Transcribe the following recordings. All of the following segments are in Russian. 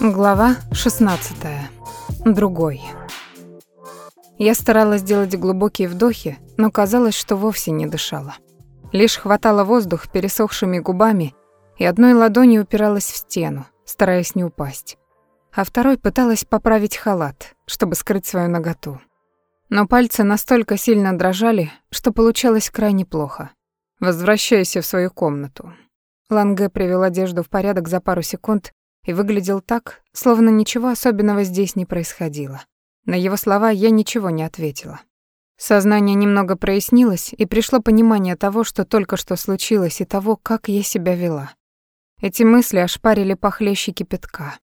Глава 16. Другой. Я старалась делать глубокие вдохи, но казалось, что вовсе не дышала. Лишь хватало воздух пересохшими губами и одной ладонью упиралась в стену, стараясь не упасть. А второй пыталась поправить халат, чтобы скрыть свою наготу. Но пальцы настолько сильно дрожали, что получалось крайне плохо. Возвращайся в свою комнату. Ланге привел одежду в порядок за пару секунд и выглядел так, словно ничего особенного здесь не происходило. На его слова я ничего не ответила. Сознание немного прояснилось, и пришло понимание того, что только что случилось, и того, как я себя вела. Эти мысли ошпарили похлеще кипятка.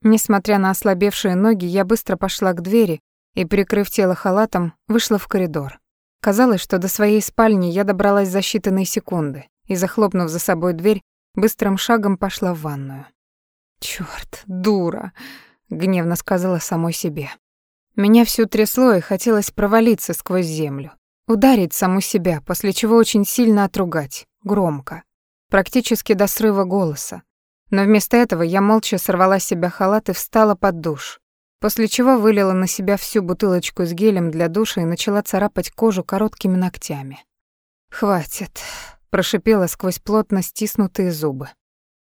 Несмотря на ослабевшие ноги, я быстро пошла к двери и, прикрыв тело халатом, вышла в коридор. Казалось, что до своей спальни я добралась за считанные секунды и, захлопнув за собой дверь, быстрым шагом пошла в ванную. «Чёрт, дура!» — гневно сказала самой себе. Меня всю трясло и хотелось провалиться сквозь землю. Ударить саму себя, после чего очень сильно отругать, громко, практически до срыва голоса. Но вместо этого я молча сорвала с себя халат и встала под душ, после чего вылила на себя всю бутылочку с гелем для душа и начала царапать кожу короткими ногтями. «Хватит», прошипела сквозь плотно стиснутые зубы.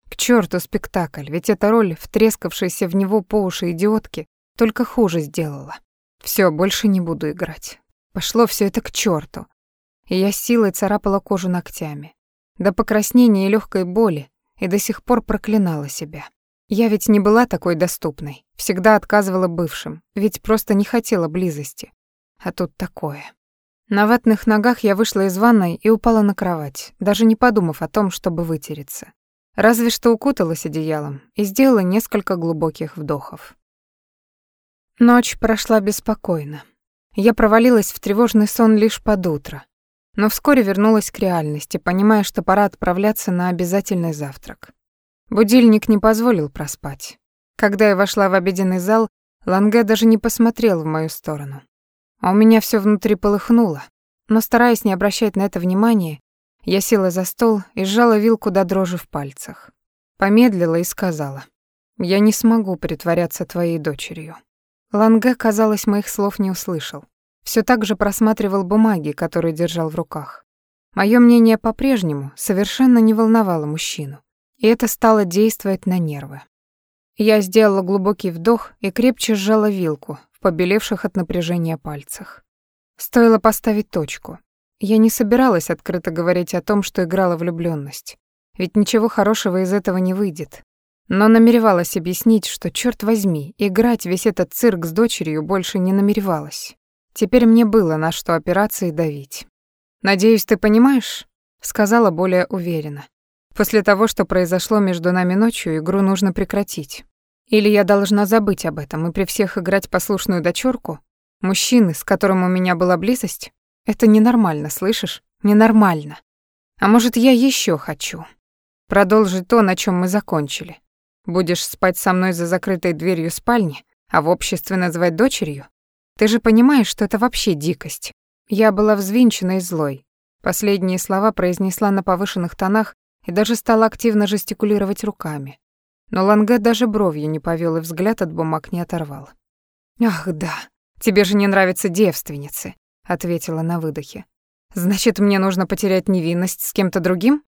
К черту спектакль, ведь эта роль, втрескавшаяся в него по уши идиотки, только хуже сделала. Все, больше не буду играть. Пошло все это к черту. И я силой царапала кожу ногтями. До покраснения и легкой боли, и до сих пор проклинала себя. Я ведь не была такой доступной, всегда отказывала бывшим, ведь просто не хотела близости. А тут такое. На ватных ногах я вышла из ванной и упала на кровать, даже не подумав о том, чтобы вытереться. Разве что укуталась одеялом и сделала несколько глубоких вдохов. Ночь прошла беспокойно. Я провалилась в тревожный сон лишь под утро, но вскоре вернулась к реальности, понимая, что пора отправляться на обязательный завтрак. Будильник не позволил проспать. Когда я вошла в обеденный зал, Ланге даже не посмотрел в мою сторону. А у меня все внутри полыхнуло. Но стараясь не обращать на это внимания, я села за стол и сжала вилку до дрожи в пальцах. Помедлила и сказала: "Я не смогу притворяться твоей дочерью". Ланге, казалось, моих слов не услышал. Все так же просматривал бумаги, которые держал в руках. Мое мнение по-прежнему совершенно не волновало мужчину, и это стало действовать на нервы. Я сделала глубокий вдох и крепче сжала вилку, побелевших от напряжения пальцах. Стоило поставить точку. Я не собиралась открыто говорить о том, что играла влюблённость, ведь ничего хорошего из этого не выйдет. Но намеревалась объяснить, что, чёрт возьми, играть весь этот цирк с дочерью больше не намеревалась. Теперь мне было на что опираться и давить. «Надеюсь, ты понимаешь?» — сказала более уверенно. «После того, что произошло между нами ночью, игру нужно прекратить. Или я должна забыть об этом и при всех играть послушную дочурку? Мужчины, с которым у меня была близость? Это ненормально, слышишь? Ненормально. А может, я еще хочу? Продолжить то, на чем мы закончили. Будешь спать со мной за закрытой дверью спальни, а в обществе называть дочерью? Ты же понимаешь, что это вообще дикость. Я была взвинчена и злой. Последние слова произнесла на повышенных тонах и даже стала активно жестикулировать руками. Но Ланге даже бровью не повел и взгляд от бумаг не оторвал. «Ах, да, тебе же не нравятся девственницы», — ответила на выдохе. «Значит, мне нужно потерять невинность с кем-то другим?»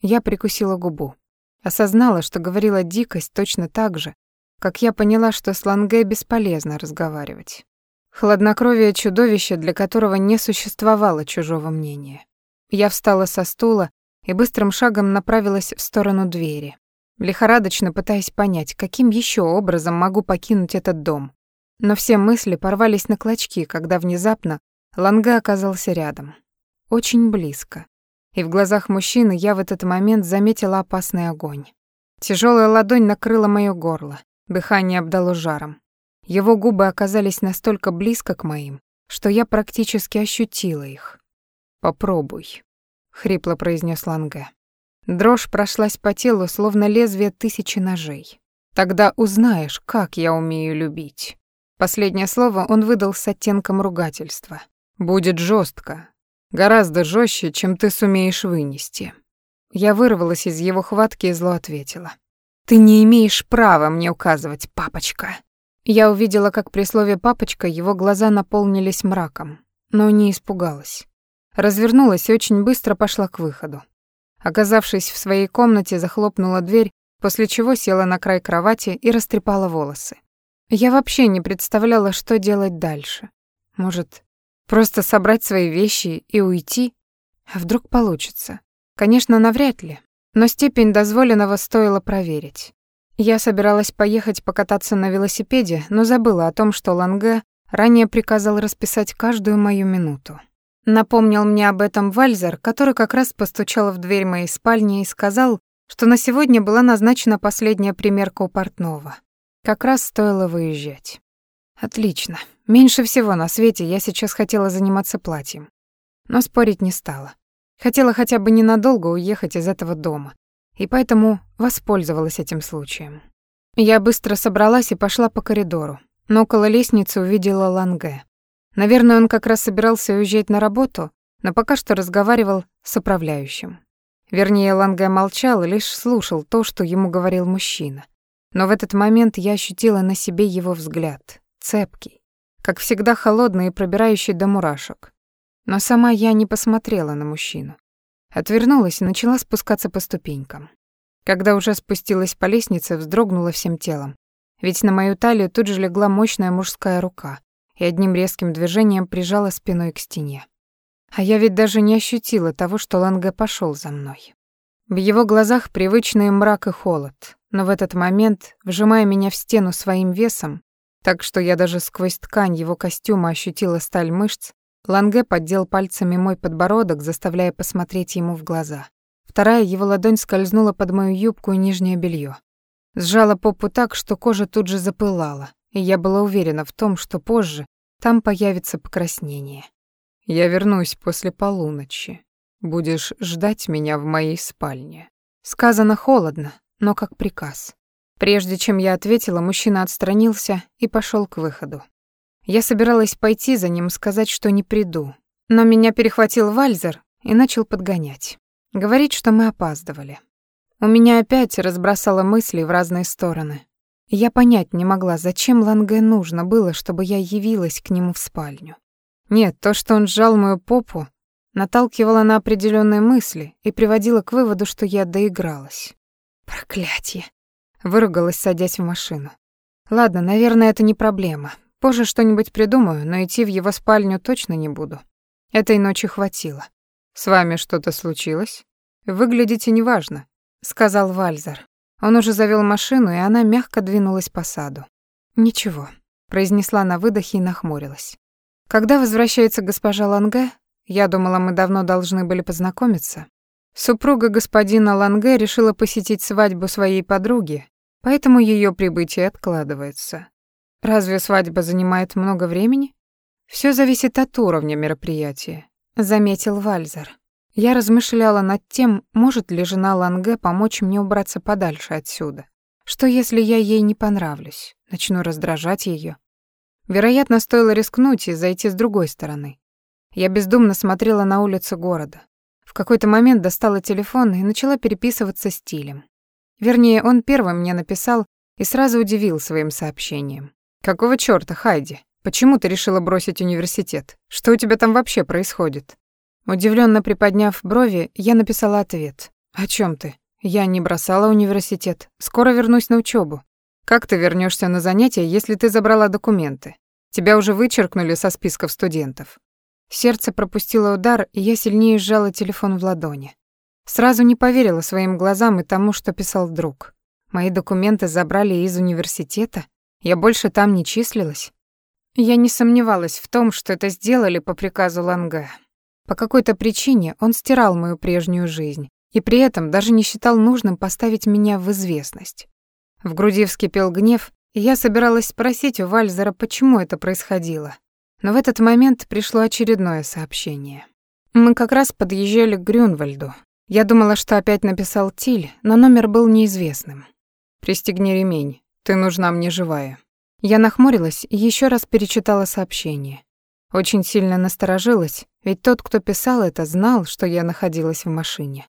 Я прикусила губу. Осознала, что говорила дикость точно так же, как я поняла, что с Ланге бесполезно разговаривать. Хладнокровие чудовища, для которого не существовало чужого мнения. Я встала со стула и быстрым шагом направилась в сторону двери лихорадочно пытаясь понять, каким еще образом могу покинуть этот дом. Но все мысли порвались на клочки, когда внезапно Ланга оказался рядом. Очень близко. И в глазах мужчины я в этот момент заметила опасный огонь. Тяжелая ладонь накрыла моё горло, дыхание обдало жаром. Его губы оказались настолько близко к моим, что я практически ощутила их. «Попробуй», — хрипло произнес Ланге. Дрожь прошлась по телу, словно лезвие тысячи ножей. Тогда узнаешь, как я умею любить. Последнее слово он выдал с оттенком ругательства. Будет жестко, гораздо жестче, чем ты сумеешь вынести. Я вырвалась из его хватки и зло ответила. «Ты не имеешь права мне указывать, папочка!» Я увидела, как при слове «папочка» его глаза наполнились мраком, но не испугалась. Развернулась и очень быстро пошла к выходу. Оказавшись в своей комнате, захлопнула дверь, после чего села на край кровати и растрепала волосы. Я вообще не представляла, что делать дальше. Может, просто собрать свои вещи и уйти? А вдруг получится? Конечно, навряд ли, но степень дозволенного стоило проверить. Я собиралась поехать покататься на велосипеде, но забыла о том, что Ланге ранее приказал расписать каждую мою минуту. Напомнил мне об этом Вальзер, который как раз постучал в дверь моей спальни и сказал, что на сегодня была назначена последняя примерка у портного. Как раз стоило выезжать. Отлично. Меньше всего на свете я сейчас хотела заниматься платьем. Но спорить не стала. Хотела хотя бы ненадолго уехать из этого дома, и поэтому воспользовалась этим случаем. Я быстро собралась и пошла по коридору, но около лестницы увидела Ланге. Наверное, он как раз собирался уезжать на работу, но пока что разговаривал с управляющим. Вернее, Ланге молчал и лишь слушал то, что ему говорил мужчина. Но в этот момент я ощутила на себе его взгляд, цепкий, как всегда холодный и пробирающий до мурашек. Но сама я не посмотрела на мужчину. Отвернулась и начала спускаться по ступенькам. Когда уже спустилась по лестнице, вздрогнула всем телом. Ведь на мою талию тут же легла мощная мужская рука и одним резким движением прижала спиной к стене. А я ведь даже не ощутила того, что Ланге пошел за мной. В его глазах привычный мрак и холод, но в этот момент, вжимая меня в стену своим весом, так что я даже сквозь ткань его костюма ощутила сталь мышц, Ланге поддел пальцами мой подбородок, заставляя посмотреть ему в глаза. Вторая его ладонь скользнула под мою юбку и нижнее белье. Сжала попу так, что кожа тут же запылала, и я была уверена в том, что позже там появится покраснение. «Я вернусь после полуночи. Будешь ждать меня в моей спальне». Сказано холодно, но как приказ. Прежде чем я ответила, мужчина отстранился и пошел к выходу. Я собиралась пойти за ним, сказать, что не приду. Но меня перехватил Вальзер и начал подгонять. Говорить, что мы опаздывали. У меня опять разбросало мысли в разные стороны. Я понять не могла, зачем Ланге нужно было, чтобы я явилась к нему в спальню. Нет, то, что он сжал мою попу, наталкивало на определенные мысли и приводило к выводу, что я доигралась. Проклятье. Выругалась, садясь в машину. Ладно, наверное, это не проблема. Позже что-нибудь придумаю, но идти в его спальню точно не буду. Этой ночи хватило. С вами что-то случилось? Выглядите неважно, сказал Вальзер. Он уже завёл машину, и она мягко двинулась по саду. Ничего, произнесла на выдохе и нахмурилась. Когда возвращается госпожа Ланге? Я думала, мы давно должны были познакомиться. Супруга господина Ланге решила посетить свадьбу своей подруги, поэтому её прибытие откладывается. Разве свадьба занимает много времени? Все зависит от уровня мероприятия, заметил Вальзер. Я размышляла над тем, может ли жена Ланге помочь мне убраться подальше отсюда. Что если я ей не понравлюсь, начну раздражать ее? Вероятно, стоило рискнуть и зайти с другой стороны. Я бездумно смотрела на улицу города. В какой-то момент достала телефон и начала переписываться с Тилем. Вернее, он первым мне написал и сразу удивил своим сообщением. «Какого чёрта, Хайди? Почему ты решила бросить университет? Что у тебя там вообще происходит?» Удивлённо приподняв брови, я написала ответ. «О чём ты? Я не бросала университет. Скоро вернусь на учёбу. Как ты вернёшься на занятия, если ты забрала документы? Тебя уже вычеркнули со списков студентов». Сердце пропустило удар, и я сильнее сжала телефон в ладони. Сразу не поверила своим глазам и тому, что писал друг. Мои документы забрали из университета? Я больше там не числилась. Я не сомневалась в том, что это сделали по приказу Ланга. По какой-то причине он стирал мою прежнюю жизнь и при этом даже не считал нужным поставить меня в известность. В груди вскипел гнев, и я собиралась спросить у Вальзера, почему это происходило. Но в этот момент пришло очередное сообщение. Мы как раз подъезжали к Грюнвальду. Я думала, что опять написал Тиль, но номер был неизвестным. «Пристегни ремень. Ты нужна мне живая. Я нахмурилась и еще раз перечитала сообщение. Очень сильно насторожилась, ведь тот, кто писал это, знал, что я находилась в машине.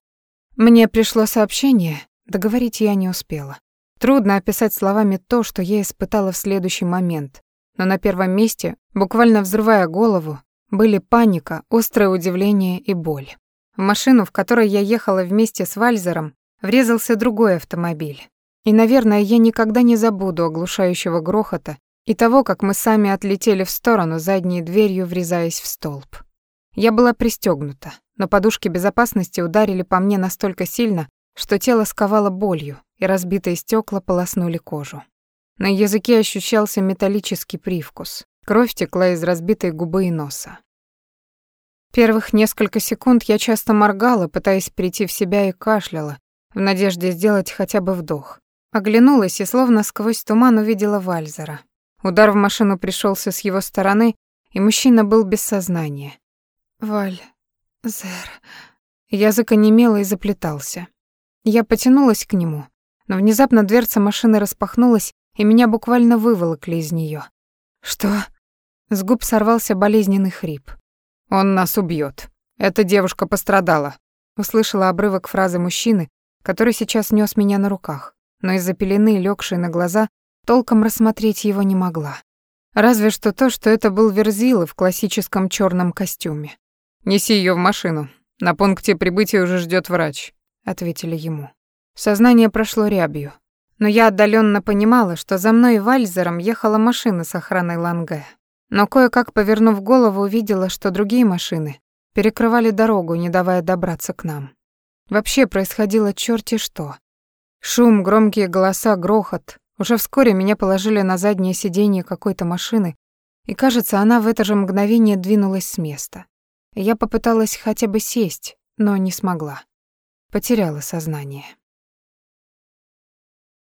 Мне пришло сообщение, договорить я не успела. Трудно описать словами то, что я испытала в следующий момент. Но на первом месте, буквально взрывая голову, были паника, острое удивление и боль. В машину, в которой я ехала вместе с Вальзером, врезался другой автомобиль. И, наверное, я никогда не забуду оглушающего грохота и того, как мы сами отлетели в сторону задней дверью, врезаясь в столб. Я была пристегнута, но подушки безопасности ударили по мне настолько сильно, что тело сковало болью, и разбитые стекла полоснули кожу. На языке ощущался металлический привкус. Кровь текла из разбитой губы и носа. Первых несколько секунд я часто моргала, пытаясь прийти в себя и кашляла, в надежде сделать хотя бы вдох. Оглянулась и словно сквозь туман увидела Вальзера. Удар в машину пришелся с его стороны, и мужчина был без сознания. «Валь... Зер...» Язык онемело и заплетался. Я потянулась к нему, но внезапно дверца машины распахнулась, и меня буквально выволокли из нее. «Что?» С губ сорвался болезненный хрип. «Он нас убьет. Эта девушка пострадала», — услышала обрывок фразы мужчины, который сейчас нес меня на руках, но из-за пелены, легшей на глаза, толком рассмотреть его не могла. Разве что то, что это был Верзила в классическом черном костюме. «Неси ее в машину. На пункте прибытия уже ждет врач», — ответили ему. Сознание прошло рябью, но я отдаленно понимала, что за мной и Вальзером ехала машина с охраной Ланге. Но кое-как, повернув голову, увидела, что другие машины перекрывали дорогу, не давая добраться к нам. Вообще происходило черти что. Шум, громкие голоса, грохот. Уже вскоре меня положили на заднее сиденье какой-то машины, и, кажется, она в это же мгновение двинулась с места. Я попыталась хотя бы сесть, но не смогла. Потеряла сознание.